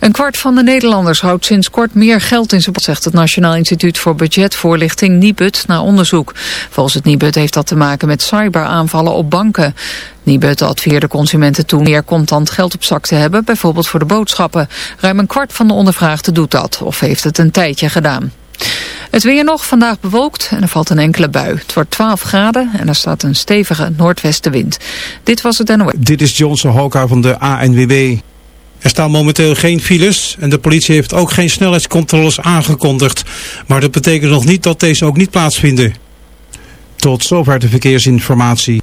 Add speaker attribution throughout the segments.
Speaker 1: Een kwart van de Nederlanders houdt sinds kort meer geld in zijn pot, zegt het Nationaal Instituut voor Budgetvoorlichting Nibud na onderzoek. Volgens het Nibud heeft dat te maken met cyberaanvallen op banken. Nibud adviseerde consumenten toen meer contant geld op zak te hebben, bijvoorbeeld voor de boodschappen. Ruim een kwart van de ondervraagden doet dat, of heeft het een tijdje gedaan. Het weer nog, vandaag bewolkt en er valt een enkele bui. Het wordt 12 graden en er staat een stevige noordwestenwind. Dit was het NOS.
Speaker 2: Dit is Johnson Hoka van de ANWB. Er staan momenteel geen files en de politie heeft ook geen snelheidscontroles aangekondigd. Maar dat betekent nog niet dat deze ook niet plaatsvinden. Tot zover de verkeersinformatie.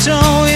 Speaker 3: Losing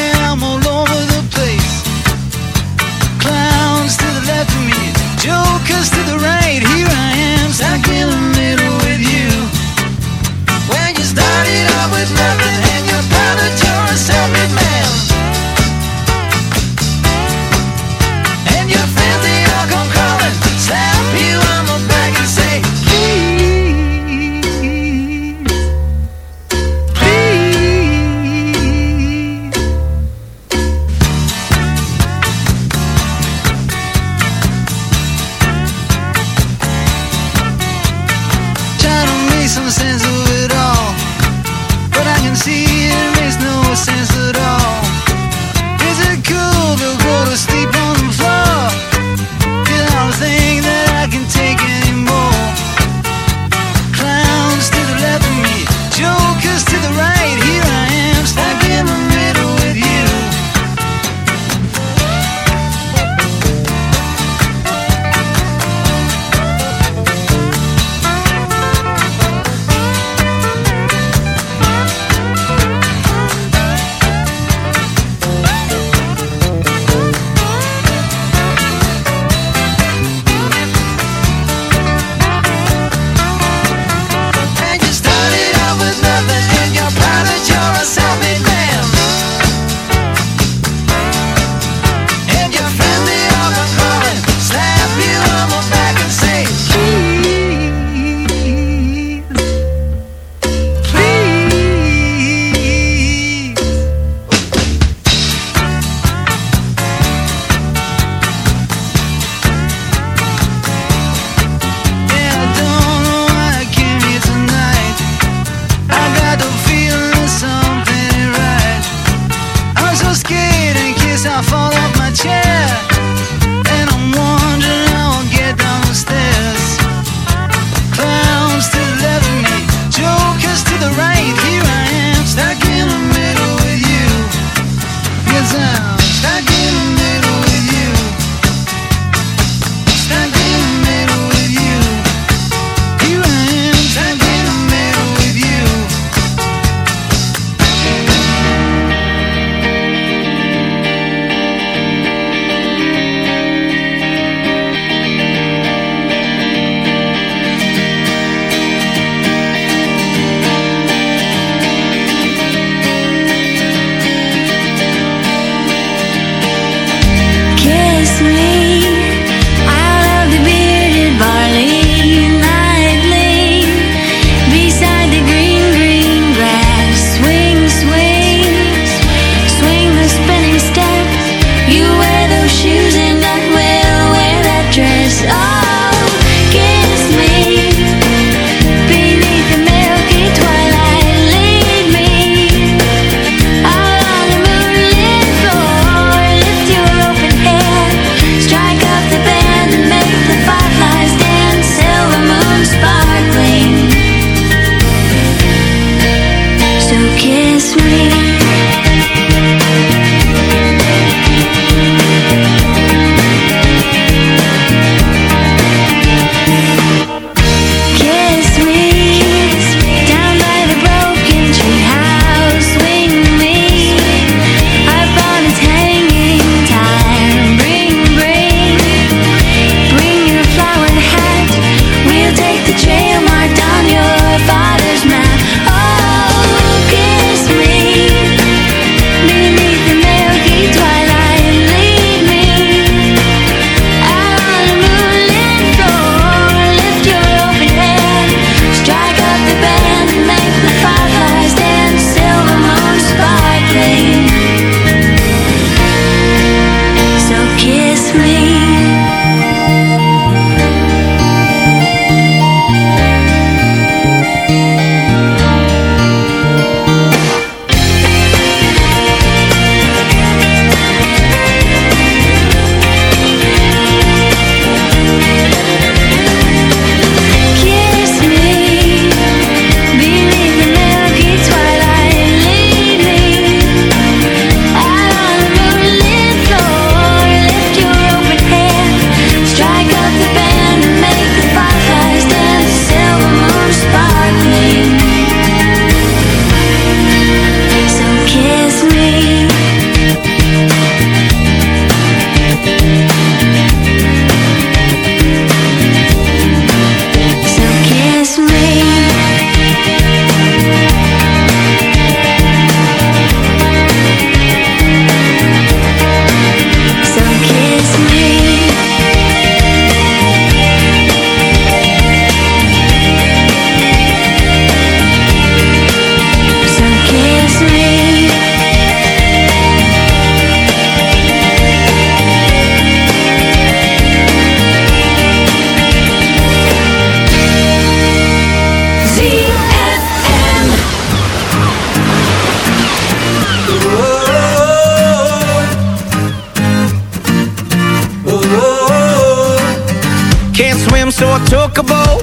Speaker 3: unbookable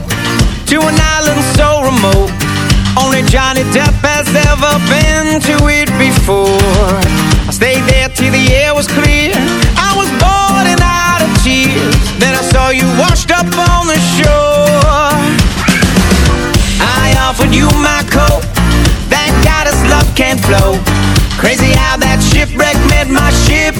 Speaker 3: to
Speaker 4: an island so remote. Only Johnny Depp has ever been to it before. I stayed there till the air was clear. I was bored and out of tears. Then I saw you washed up on the shore. I offered you my coat. Thank God his love can't flow. Crazy how that shipwreck made my ship.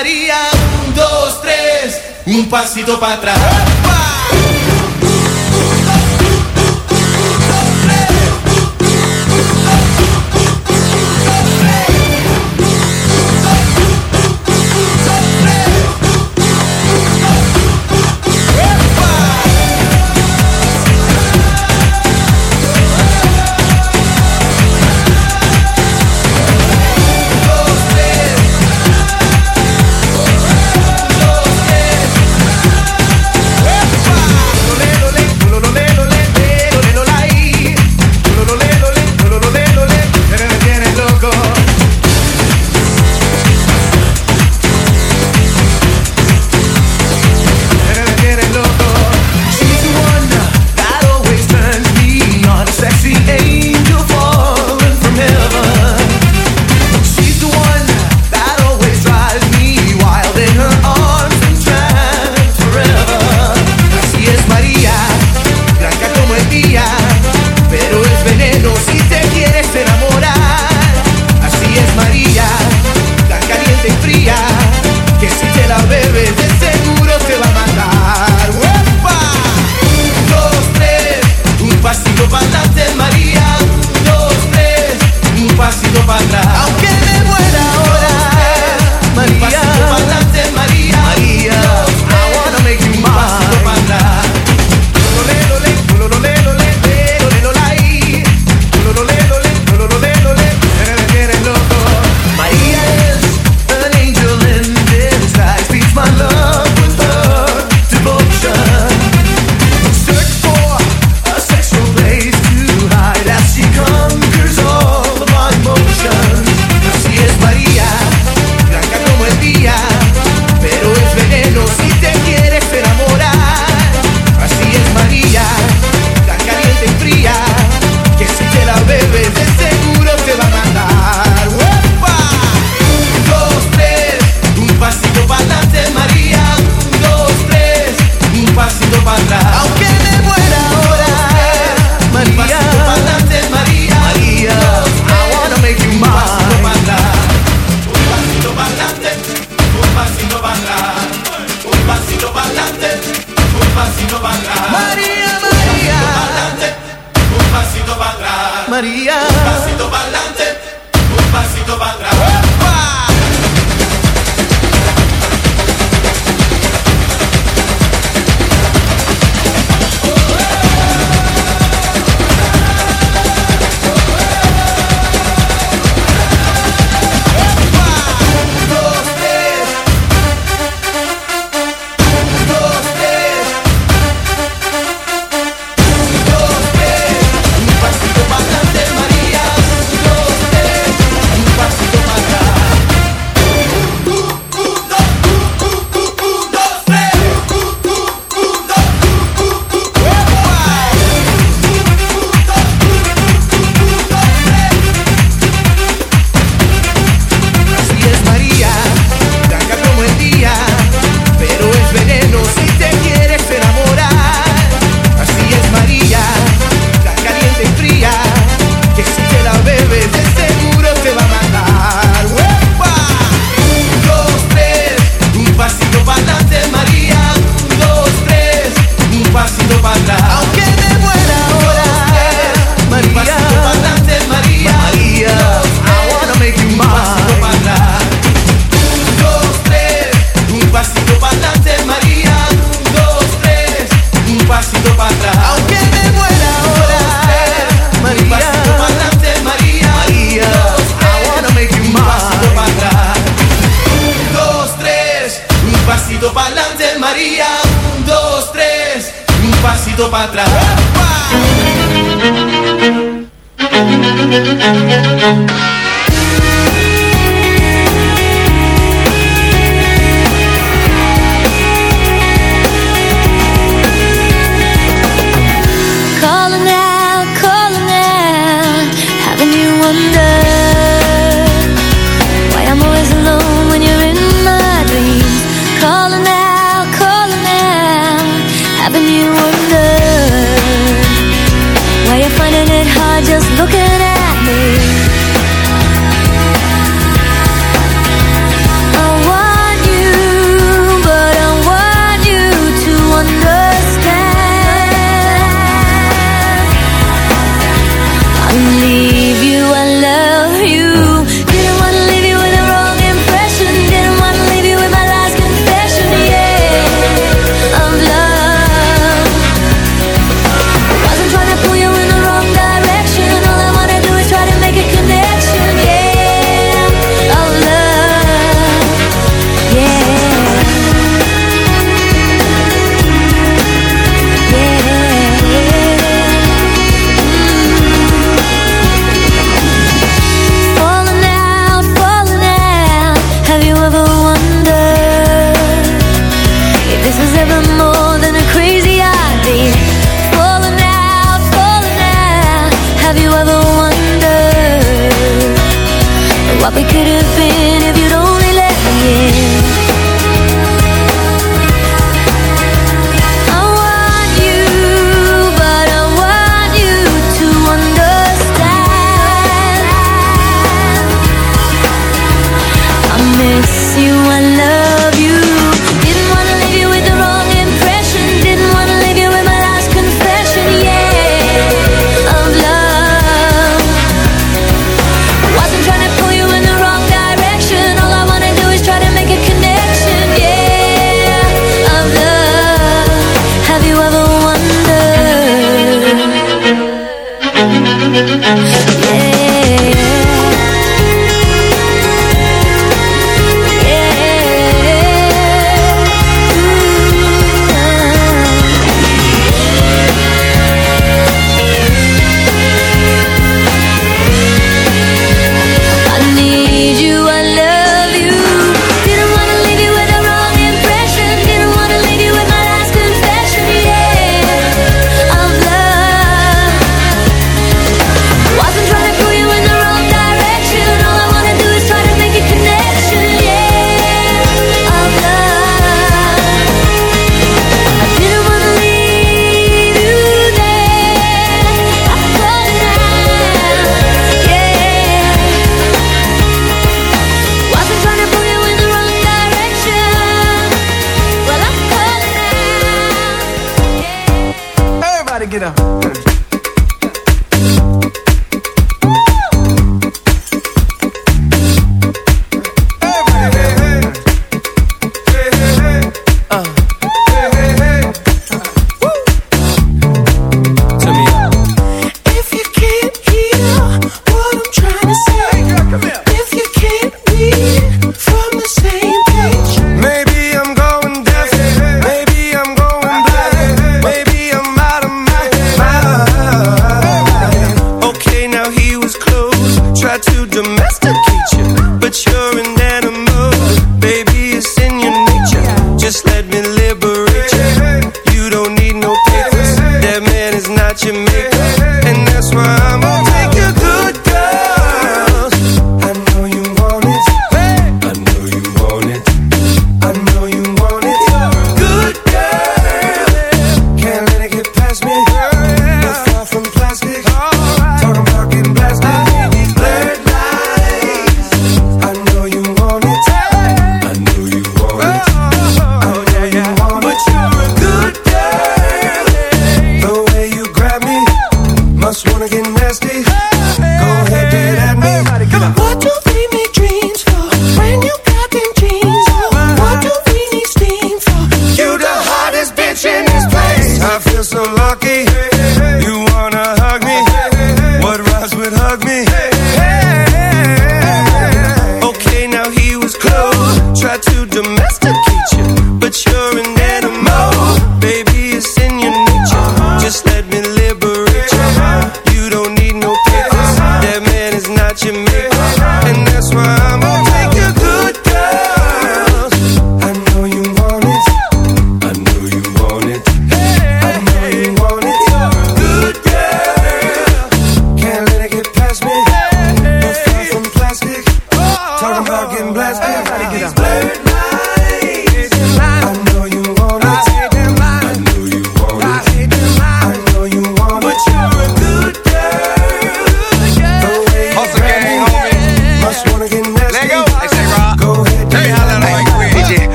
Speaker 4: Maria,
Speaker 5: um, dois, três, um passito para trás. quedando para
Speaker 6: broken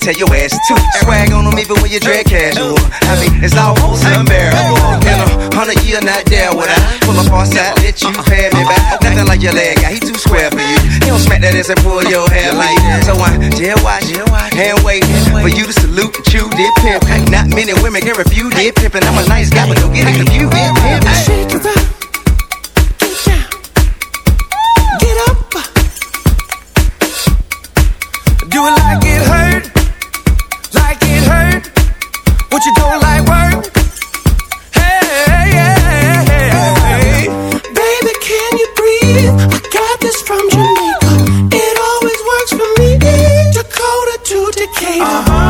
Speaker 6: tell your ass to. Swag on them even when you drag casual. I mean, it's almost unbearable. In a hundred year, not there would I pull up on side, let you pay me back. Nothing like your leg guy, he too square for you. He don't smack that ass and pull your hair like that. So I jail watch, hand wait for you to salute and chew dip pimp. Not many women can refuse dip pimping. I'm a nice guy, but don't get it confused. Dip pimp.
Speaker 7: Shake it up. Get up. Do it like What you don't like work. Hey, hey, hey. Baby, can you breathe? I got this from Jamaica. It always works for me. Dakota to Decatur.
Speaker 5: No more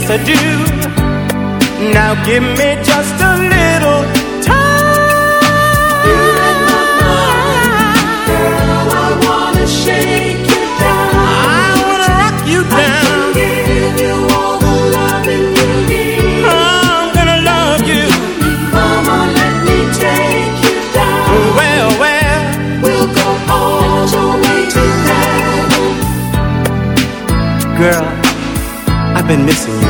Speaker 5: Yes, I do. Now give me just a little time. Girl, I wanna shake you down. I wanna rock you down. give you all the loving you need. I'm gonna love you. Come on, let me take you down. Well, well, we'll go all the way to heaven. Girl, I've been missing you.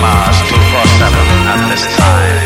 Speaker 8: Mars 247 at this
Speaker 9: time.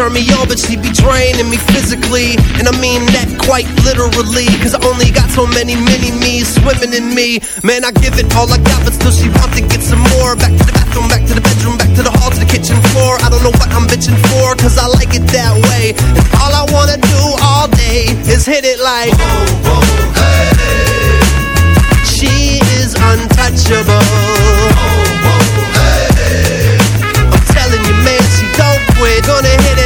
Speaker 10: turn me on, but she be draining me physically. And I mean that quite literally, cause I only got so many mini-me's swimming in me. Man, I give it all I got, but still she wants to get some more. Back to the bathroom, back to the bedroom, back to the hall, to the kitchen floor. I don't know what I'm bitching for, cause I like it that way. And all I wanna do all day is hit it like... Whoa, whoa, hey. She is untouchable. Oh, oh, hey. I'm telling you, man, she don't quit. gonna hit it.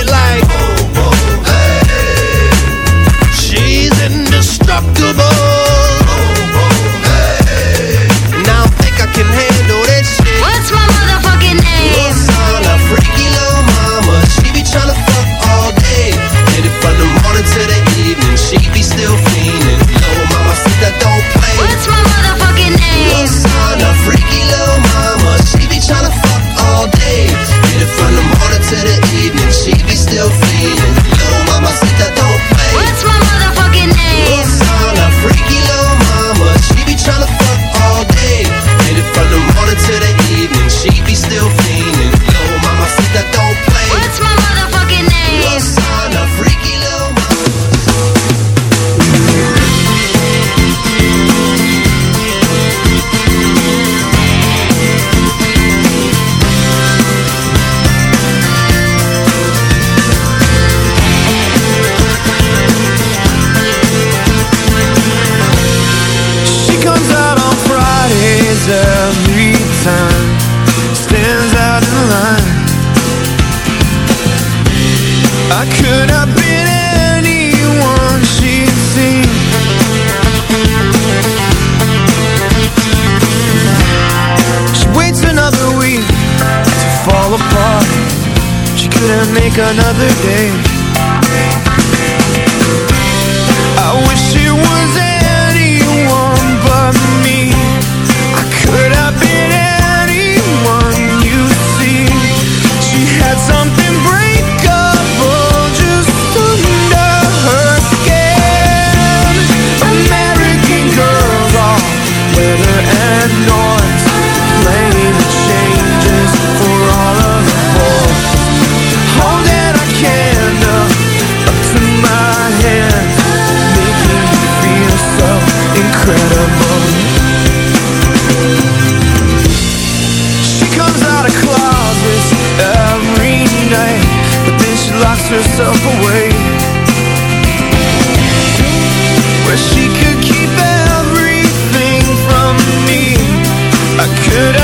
Speaker 5: make another day herself away. Where she could keep everything from me. I could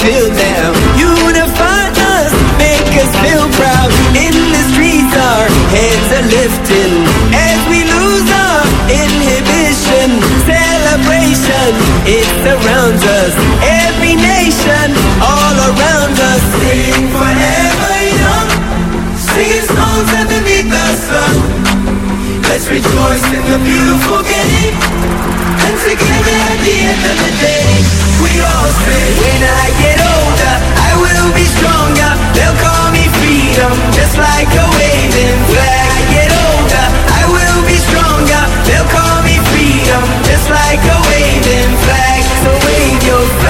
Speaker 11: field now. Unify us, make us feel proud. In the streets, our heads are lifting as we lose our inhibition. Celebration, it surrounds us. Every nation, all around us. Sing forever young. Singing songs sun Let's rejoice in the beautiful game And together at the end of the day We all say When I get older I will be stronger. They'll call me freedom Just like a waving flag. When I get older I will be stronger. They'll call me freedom Just like a waving flag. So wave your flag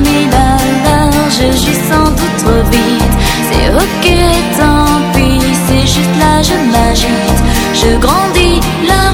Speaker 12: Mis la large. J'y sans doute trop vite. C'est ok, tant pis. C'est juste là, je m'agite. Je grandis l'amour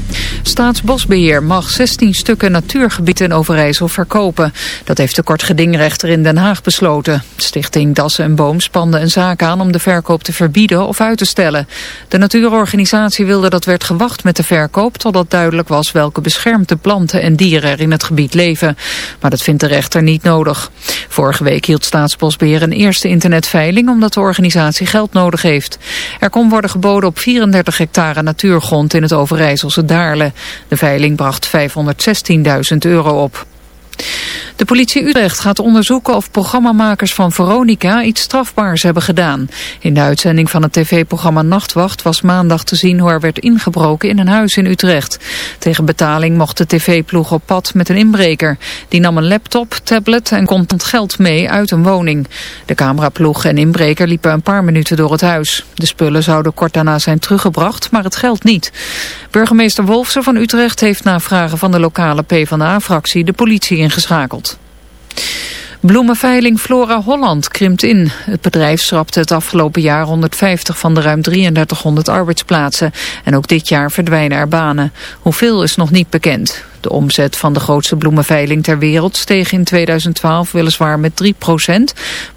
Speaker 1: Staatsbosbeheer mag 16 stukken natuurgebied in Overijssel verkopen. Dat heeft de kortgedingrechter in Den Haag besloten. Stichting Dassen en Boom spande een zaak aan om de verkoop te verbieden of uit te stellen. De natuurorganisatie wilde dat werd gewacht met de verkoop... totdat duidelijk was welke beschermde planten en dieren er in het gebied leven. Maar dat vindt de rechter niet nodig. Vorige week hield Staatsbosbeheer een eerste internetveiling... omdat de organisatie geld nodig heeft. Er kon worden geboden op 34 hectare natuurgrond in het Overijsselse De veiling bracht 516.000 euro op. De politie Utrecht gaat onderzoeken of programmamakers van Veronica iets strafbaars hebben gedaan. In de uitzending van het tv-programma Nachtwacht was maandag te zien hoe er werd ingebroken in een huis in Utrecht. Tegen betaling mocht de tv-ploeg op pad met een inbreker. Die nam een laptop, tablet en contant geld mee uit een woning. De cameraploeg en inbreker liepen een paar minuten door het huis. De spullen zouden kort daarna zijn teruggebracht, maar het geld niet. Burgemeester Wolfsen van Utrecht heeft na vragen van de lokale PvdA-fractie de politie ingeschakeld. Bloemenveiling Flora Holland krimpt in. Het bedrijf schrapte het afgelopen jaar 150 van de ruim 3300 arbeidsplaatsen. En ook dit jaar verdwijnen er banen. Hoeveel is nog niet bekend. De omzet van de grootste bloemenveiling ter wereld steeg in 2012 weliswaar met 3%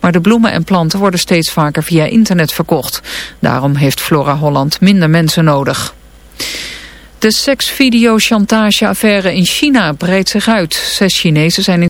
Speaker 1: Maar de bloemen en planten worden steeds vaker via internet verkocht. Daarom heeft Flora Holland minder mensen nodig. De seksvideo-chantage-affaire in China breidt zich uit. Zes Chinezen zijn in